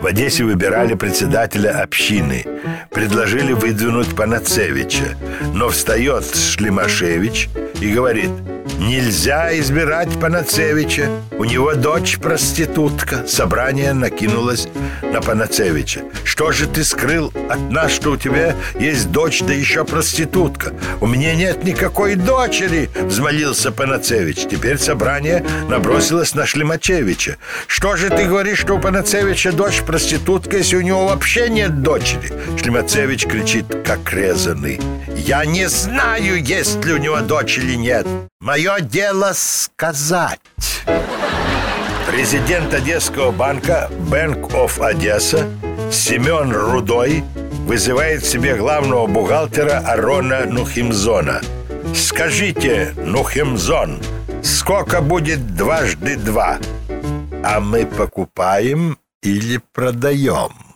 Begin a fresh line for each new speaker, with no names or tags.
В Одессе выбирали председателя общины. Предложили выдвинуть Панацевича. Но встает Шлимашевич и говорит – Нельзя избирать Панацевича. У него дочь проститутка. Собрание накинулось на Панацевича. Что же ты скрыл от нас, что у тебя есть дочь, да еще проститутка? У меня нет никакой дочери, взмолился Панацевич. Теперь собрание набросилось на Шлемачевича. Что же ты говоришь, что у Панацевича дочь проститутка, если у него вообще нет дочери? Шлемацевич кричит, как резанный. Я не знаю, есть ли у него дочь или нет. Мое дело сказать. Президент Одесского банка Bank of Одесса Семен Рудой вызывает себе главного бухгалтера Арона Нухимзона. Скажите, Нухимзон, сколько будет дважды два? А мы покупаем или продаем?